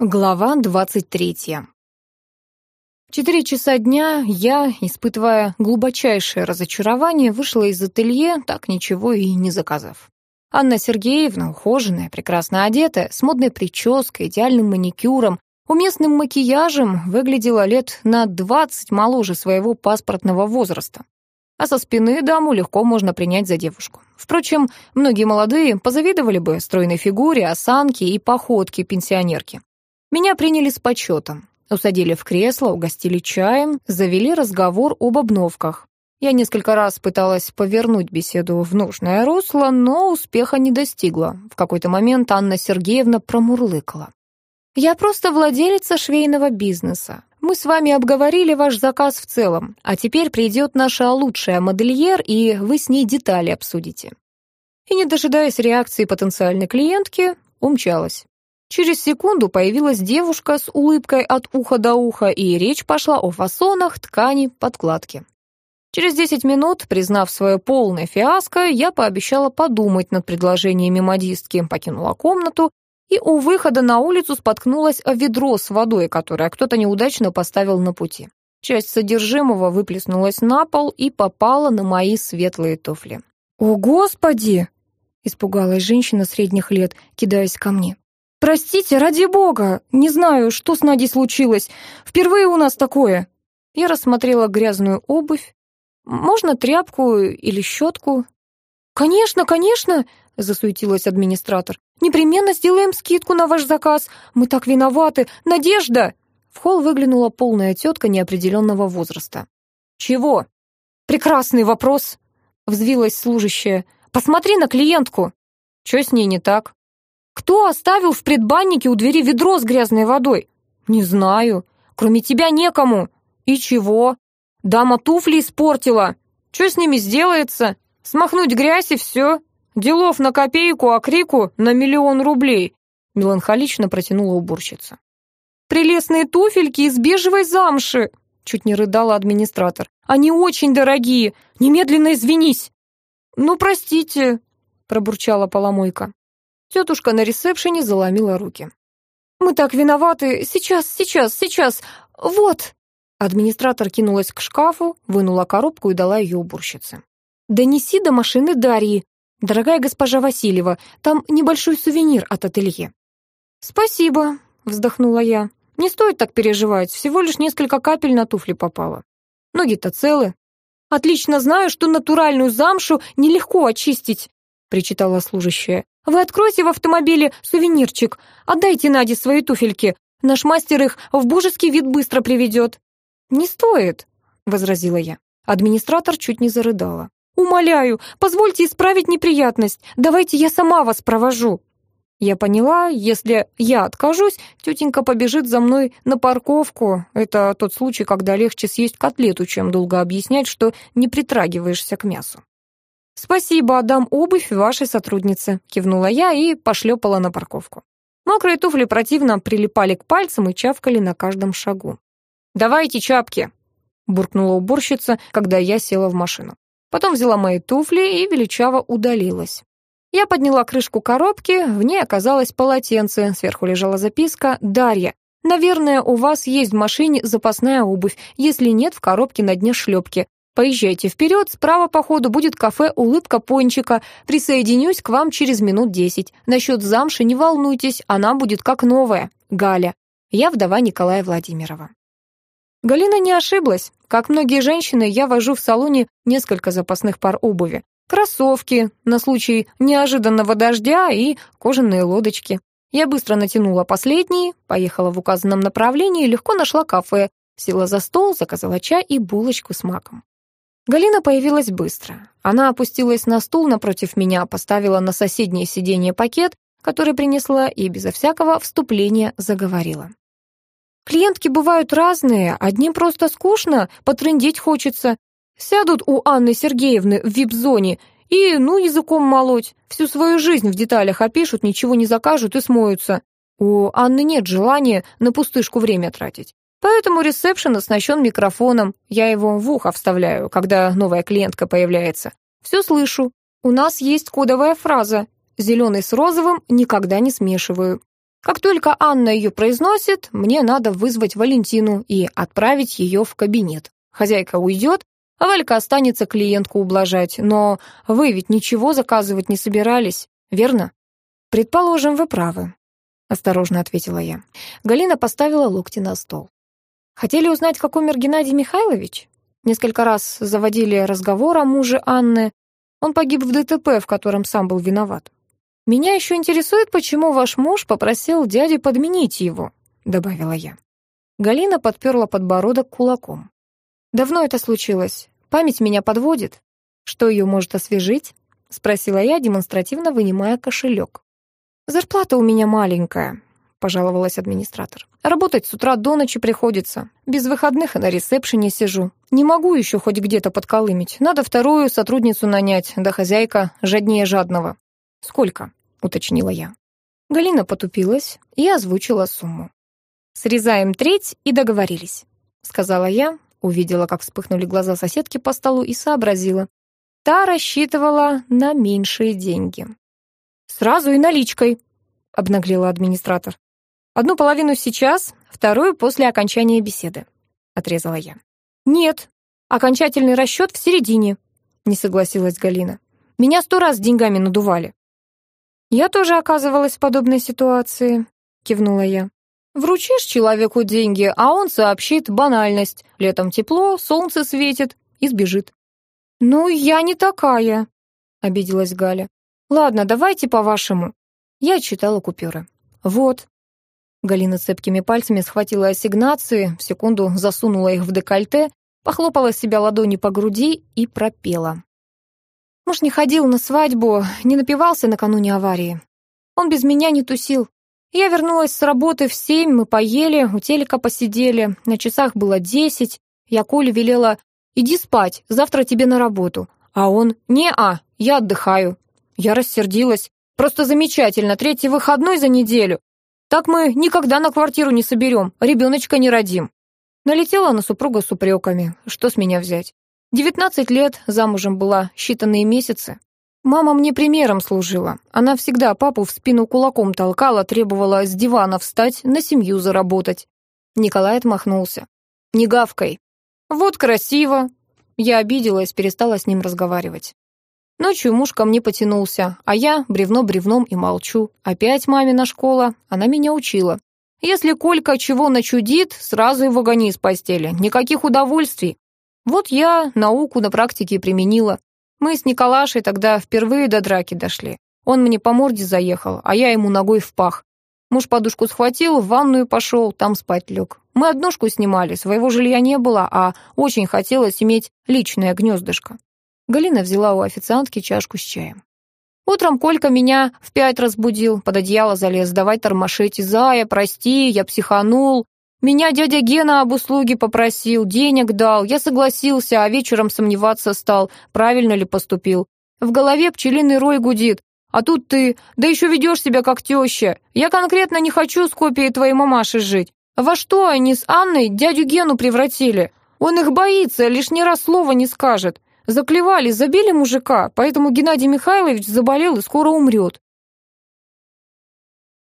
Глава двадцать третья. В четыре часа дня я, испытывая глубочайшее разочарование, вышла из ателье, так ничего и не заказав. Анна Сергеевна, ухоженная, прекрасно одетая, с модной прической, идеальным маникюром, уместным макияжем, выглядела лет на двадцать моложе своего паспортного возраста. А со спины даму легко можно принять за девушку. Впрочем, многие молодые позавидовали бы стройной фигуре, осанке и походке пенсионерки. Меня приняли с почетом. Усадили в кресло, угостили чаем, завели разговор об обновках. Я несколько раз пыталась повернуть беседу в нужное русло, но успеха не достигла. В какой-то момент Анна Сергеевна промурлыкала. «Я просто владелица швейного бизнеса. Мы с вами обговорили ваш заказ в целом, а теперь придет наша лучшая модельер, и вы с ней детали обсудите». И, не дожидаясь реакции потенциальной клиентки, умчалась. Через секунду появилась девушка с улыбкой от уха до уха, и речь пошла о фасонах, ткани, подкладке. Через десять минут, признав свое полное фиаско, я пообещала подумать над предложениями модистки, покинула комнату и у выхода на улицу споткнулась о ведро с водой, которое кто-то неудачно поставил на пути. Часть содержимого выплеснулась на пол и попала на мои светлые туфли. «О, Господи!» — испугалась женщина средних лет, кидаясь ко мне. «Простите, ради бога! Не знаю, что с Надей случилось. Впервые у нас такое!» Я рассмотрела грязную обувь. «Можно тряпку или щетку?» «Конечно, конечно!» — засуетилась администратор. «Непременно сделаем скидку на ваш заказ. Мы так виноваты. Надежда!» В холл выглянула полная тетка неопределенного возраста. «Чего?» «Прекрасный вопрос!» — взвилась служащая. «Посмотри на клиентку!» «Чё с ней не так?» Кто оставил в предбаннике у двери ведро с грязной водой? Не знаю. Кроме тебя некому. И чего? Дама туфли испортила. Что с ними сделается? Смахнуть грязь и все. Делов на копейку, а крику на миллион рублей. Меланхолично протянула уборщица. Прелестные туфельки из бежевой замши. Чуть не рыдала администратор. Они очень дорогие. Немедленно извинись. Ну, простите, пробурчала поломойка. Тетушка на ресепшене заломила руки. «Мы так виноваты! Сейчас, сейчас, сейчас! Вот!» Администратор кинулась к шкафу, вынула коробку и дала ее уборщице. «Донеси до машины Дарьи. Дорогая госпожа Васильева, там небольшой сувенир от ателье». «Спасибо», — вздохнула я. «Не стоит так переживать, всего лишь несколько капель на туфли попало. Ноги-то целы. Отлично знаю, что натуральную замшу нелегко очистить», — причитала служащая. Вы откройте в автомобиле сувенирчик, отдайте Наде свои туфельки. Наш мастер их в божеский вид быстро приведет». «Не стоит», — возразила я. Администратор чуть не зарыдала. «Умоляю, позвольте исправить неприятность. Давайте я сама вас провожу». Я поняла, если я откажусь, тетенька побежит за мной на парковку. Это тот случай, когда легче съесть котлету, чем долго объяснять, что не притрагиваешься к мясу. «Спасибо, отдам обувь вашей сотруднице», — кивнула я и пошлепала на парковку. Мокрые туфли противно прилипали к пальцам и чавкали на каждом шагу. «Давайте чапки», — буркнула уборщица, когда я села в машину. Потом взяла мои туфли и величаво удалилась. Я подняла крышку коробки, в ней оказалось полотенце, сверху лежала записка «Дарья, Наверное, у вас есть в машине запасная обувь. Если нет, в коробке на дне шлепки. Поезжайте вперед, справа по ходу будет кафе «Улыбка Пончика». Присоединюсь к вам через минут десять. Насчет замши не волнуйтесь, она будет как новая. Галя. Я вдова Николая Владимирова. Галина не ошиблась. Как многие женщины, я вожу в салоне несколько запасных пар обуви. Кроссовки на случай неожиданного дождя и кожаные лодочки. Я быстро натянула последние, поехала в указанном направлении и легко нашла кафе, села за стол, заказала чай и булочку с маком. Галина появилась быстро. Она опустилась на стул напротив меня, поставила на соседнее сиденье пакет, который принесла, и безо всякого вступления заговорила. «Клиентки бывают разные, одним просто скучно, потрындеть хочется. Сядут у Анны Сергеевны в вип-зоне и, ну, языком молоть, всю свою жизнь в деталях опишут, ничего не закажут и смоются. У Анны нет желания на пустышку время тратить. Поэтому ресепшн оснащен микрофоном. Я его в ухо вставляю, когда новая клиентка появляется. Все слышу. У нас есть кодовая фраза. Зеленый с розовым никогда не смешиваю. Как только Анна ее произносит, мне надо вызвать Валентину и отправить ее в кабинет. Хозяйка уйдет, а Валька останется клиентку ублажать. Но вы ведь ничего заказывать не собирались, верно? Предположим, вы правы, осторожно ответила я. Галина поставила локти на стол. Хотели узнать, как умер Геннадий Михайлович? Несколько раз заводили разговор о муже Анны. Он погиб в ДТП, в котором сам был виноват. «Меня еще интересует, почему ваш муж попросил дядю подменить его», — добавила я. Галина подперла подбородок кулаком. «Давно это случилось. Память меня подводит. Что ее может освежить?» — спросила я, демонстративно вынимая кошелек. «Зарплата у меня маленькая», — пожаловалась администратор. «Работать с утра до ночи приходится. Без выходных и на ресепшене сижу. Не могу еще хоть где-то подколымить. Надо вторую сотрудницу нанять, да хозяйка жаднее жадного». «Сколько?» — уточнила я. Галина потупилась и озвучила сумму. «Срезаем треть и договорились», — сказала я, увидела, как вспыхнули глаза соседки по столу и сообразила. Та рассчитывала на меньшие деньги. «Сразу и наличкой», — обнаглела администратор. «Одну половину сейчас, вторую после окончания беседы», — отрезала я. «Нет, окончательный расчет в середине», — не согласилась Галина. «Меня сто раз деньгами надували». «Я тоже оказывалась в подобной ситуации», — кивнула я. «Вручишь человеку деньги, а он сообщит банальность. Летом тепло, солнце светит и сбежит». «Ну, я не такая», — обиделась Галя. «Ладно, давайте по-вашему». Я читала купюры. «Вот». Галина цепкими пальцами схватила ассигнации, в секунду засунула их в декольте, похлопала себя ладони по груди и пропела. Муж не ходил на свадьбу, не напивался накануне аварии. Он без меня не тусил. Я вернулась с работы в семь, мы поели, у телека посидели, на часах было десять. Я Коле велела «иди спать, завтра тебе на работу». А он «не-а, я отдыхаю». Я рассердилась. «Просто замечательно, третий выходной за неделю. Так мы никогда на квартиру не соберем, ребеночка не родим». Налетела на супруга с упреками. Что с меня взять? Девятнадцать лет, замужем была, считанные месяцы. Мама мне примером служила. Она всегда папу в спину кулаком толкала, требовала с дивана встать, на семью заработать. Николай отмахнулся. «Не гавкой». «Вот красиво». Я обиделась, перестала с ним разговаривать. Ночью муж ко мне потянулся, а я бревно бревном и молчу. Опять мамина школа, она меня учила. Если Колька чего начудит, сразу его гони из постели. Никаких удовольствий. Вот я науку на практике применила. Мы с Николашей тогда впервые до драки дошли. Он мне по морде заехал, а я ему ногой в пах. Муж подушку схватил, в ванную пошел, там спать лег. Мы однушку снимали, своего жилья не было, а очень хотелось иметь личное гнездышко. Галина взяла у официантки чашку с чаем. Утром Колька меня в пять разбудил, под одеяло залез, давай тормошить. Зая, прости, я психанул. Меня дядя Гена об услуге попросил, денег дал, я согласился, а вечером сомневаться стал, правильно ли поступил. В голове пчелиный рой гудит, а тут ты, да еще ведешь себя как теща. Я конкретно не хочу с копией твоей мамаши жить. Во что они с Анной дядю Гену превратили? Он их боится, лишний раз слова не скажет. Заклевали, забили мужика, поэтому Геннадий Михайлович заболел и скоро умрет.